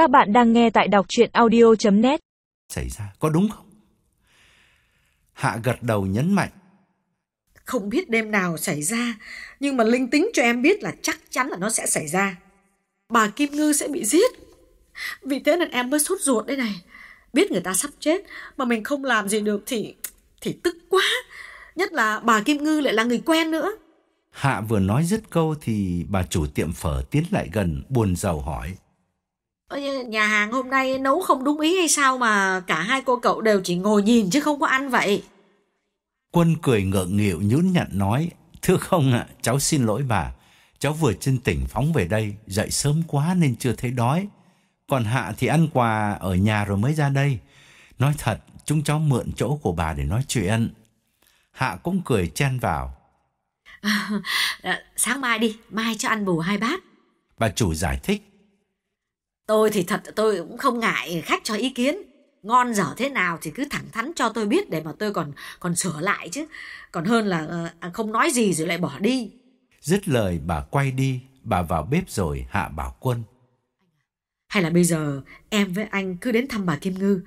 Các bạn đang nghe tại đọc chuyện audio.net Xảy ra, có đúng không? Hạ gật đầu nhấn mạnh. Không biết đêm nào xảy ra, nhưng mà linh tính cho em biết là chắc chắn là nó sẽ xảy ra. Bà Kim Ngư sẽ bị giết. Vì thế nên em mới sốt ruột đây này. Biết người ta sắp chết mà mình không làm gì được thì thì tức quá. Nhất là bà Kim Ngư lại là người quen nữa. Hạ vừa nói dứt câu thì bà chủ tiệm phở tiến lại gần buồn rầu hỏi. Nhà hàng hôm nay nấu không đúng ý hay sao mà cả hai cô cậu đều chỉ ngồi nhìn chứ không có ăn vậy? Quân cười ngượng nghịu nhún nhặn nói, Thưa không ạ, cháu xin lỗi bà. Cháu vừa chân tỉnh phóng về đây, dậy sớm quá nên chưa thấy đói. Còn Hạ thì ăn quà ở nhà rồi mới ra đây. Nói thật, chúng cháu mượn chỗ của bà để nói chuyện. Hạ cũng cười chen vào. À, sáng mai đi, mai cho ăn bù hai bát. Bà chủ giải thích. Tôi thì thật tôi cũng không ngại khách cho ý kiến. Ngon dở thế nào thì cứ thẳng thắn cho tôi biết để mà tôi còn còn sửa lại chứ. Còn hơn là à, không nói gì rồi lại bỏ đi. Dứt lời bà quay đi, bà vào bếp rồi Hạ bảo quân. Hay là bây giờ em với anh cứ đến thăm bà Kim Ngư.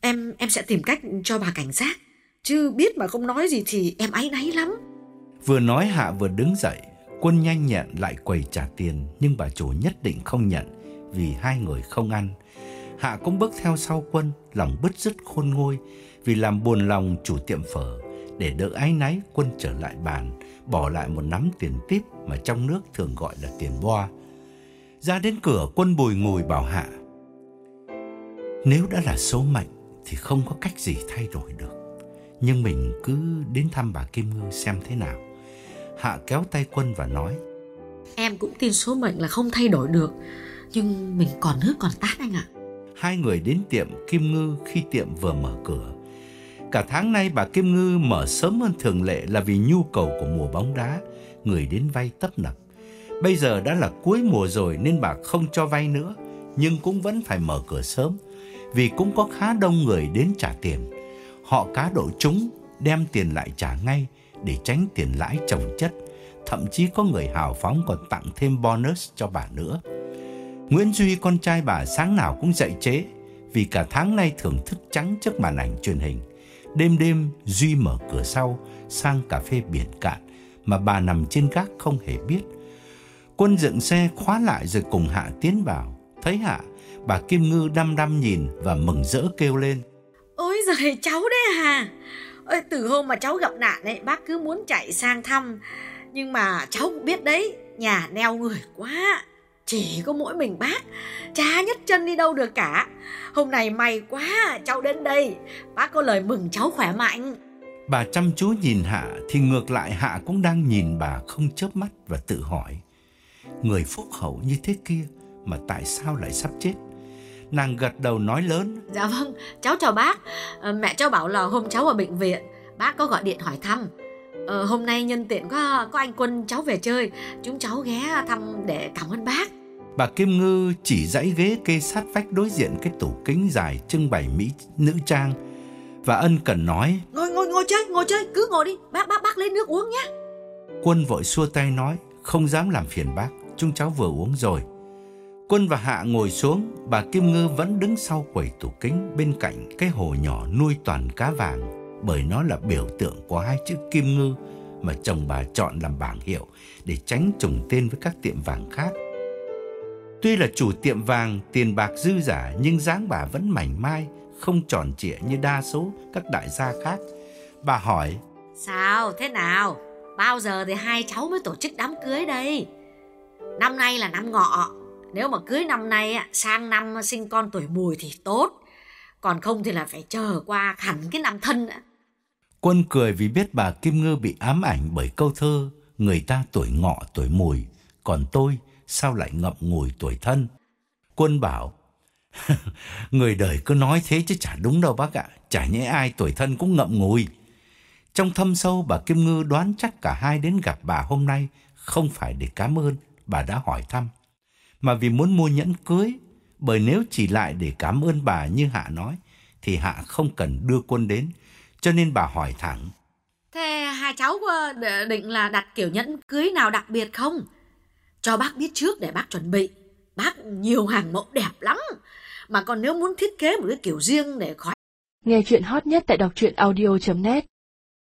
Em em sẽ tìm cách cho bà cảnh giác. Chứ biết mà không nói gì thì em áy náy lắm. Vừa nói Hạ vừa đứng dậy, quân nhanh nhẹn lại quầy trả tiền, nhưng bà chủ nhất định không nhận vì hai người không ăn. Hạ cũng bước theo sau quân, lòng bứt rứt khôn ngôi vì làm buồn lòng chủ tiệm phở. Để đỡ áy náy, quân trở lại bàn, bỏ lại một nắm tiền tiếp mà trong nước thường gọi là tiền boa. Ra đến cửa, quân bùi ngùi bảo Hạ. Nếu đã là số mệnh thì không có cách gì thay đổi được. Nhưng mình cứ đến thăm bà Kim Ngư xem thế nào. Hạ kéo tay quân và nói. Em cũng tin số mệnh là không thay đổi được. Nhưng mình còn nước còn tát anh ạ. Hai người đến tiệm Kim Ngư khi tiệm vừa mở cửa. Cả tháng nay bà Kim Ngư mở sớm hơn thường lệ là vì nhu cầu của mùa bóng đá, người đến vay tấp nập. Bây giờ đã là cuối mùa rồi nên bà không cho vay nữa, nhưng cũng vẫn phải mở cửa sớm, vì cũng có khá đông người đến trả tiền. Họ cá độ chúng, đem tiền lại trả ngay để tránh tiền lãi chồng chất. Thậm chí có người hào phóng còn tặng thêm bonus cho bà nữa. Nguyễn Duy con trai bà sáng nào cũng dậy chế vì cả tháng nay thường thức trắng trước màn ảnh truyền hình. Đêm đêm Duy mở cửa sau sang cà phê biển cạn mà bà nằm trên gác không hề biết. Quân dựng xe khóa lại rồi cùng Hạ tiến vào. Thấy Hạ, bà Kim Ngư đăm đăm nhìn và mừng rỡ kêu lên. Ôi giời cháu đấy hà! Ôi, Từ hôm mà cháu gặp nạn ấy Bác cứ muốn chạy sang thăm Nhưng mà cháu cũng biết đấy Nhà neo người quá chỉ có mỗi mình bác Chả nhất chân đi đâu được cả Hôm nay may quá cháu đến đây Bác có lời mừng cháu khỏe mạnh Bà chăm chú nhìn Hạ thì ngược lại Hạ cũng đang nhìn bà không chớp mắt và tự hỏi. Người phúc hậu như thế kia mà tại sao lại sắp chết? Nàng gật đầu nói lớn. Dạ vâng, cháu chào bác à, Mẹ cháu bảo là hôm cháu ở bệnh viện Bác có gọi điện hỏi thăm à, Hôm nay nhân tiện có có anh Quân cháu về chơi. Chúng cháu ghé thăm để cảm ơn bác. Bà Kim Ngư chỉ dãy ghế kê sát vách đối diện cái tủ kính dài trưng bày mỹ nữ trang. Và ân cần nói Ngồi ngồi ngồi chơi, ngồi chơi, cứ ngồi đi. Bác bác bác lấy nước uống nhé. Quân vội xua tay nói không dám làm phiền bác chúng cháu vừa uống rồi. Quân và Hạ ngồi xuống, bà Kim Ngư vẫn đứng sau quầy tủ kính bên cạnh cái hồ nhỏ nuôi toàn cá vàng, bởi nó là biểu tượng của hai chữ Kim Ngư mà chồng bà chọn làm bảng hiệu để tránh trùng tên với các tiệm vàng khác. Tuy là chủ tiệm vàng, tiền bạc dư giả nhưng dáng bà vẫn mảnh mai, không tròn trịa như đa số các đại gia khác. Bà hỏi, Sao, thế nào? Bao giờ thì hai cháu mới tổ chức đám cưới đây? Năm nay là năm ngọ Nếu mà cưới năm nay á, sang năm sinh con tuổi mùi thì tốt Còn không thì là phải chờ qua hẳn cái năm thân ạ Quân cười vì biết bà Kim Ngư bị ám ảnh bởi câu thơ Người ta tuổi ngọ tuổi mùi, còn tôi sao lại ngậm ngùi tuổi thân. Quân bảo, người đời cứ nói thế chứ chả đúng đâu bác ạ, chả nhẽ ai tuổi thân cũng ngậm ngùi. Trong thâm sâu bà Kim Ngư đoán chắc cả hai đến gặp bà hôm nay không phải để cảm ơn bà đã hỏi thăm, mà vì muốn mua nhẫn cưới, bởi nếu chỉ lại để cảm ơn bà như Hạ nói, thì Hạ không cần đưa quân đến, cho nên bà hỏi thẳng. Thế hai cháu có định là đặt kiểu nhẫn cưới nào đặc biệt không? Cho bác biết trước để bác chuẩn bị. Bác nhiều hàng mẫu đẹp lắm. Mà còn nếu muốn thiết kế một cái kiểu riêng để khỏi Nghe chuyện hot nhất tại đọc truyện audio.net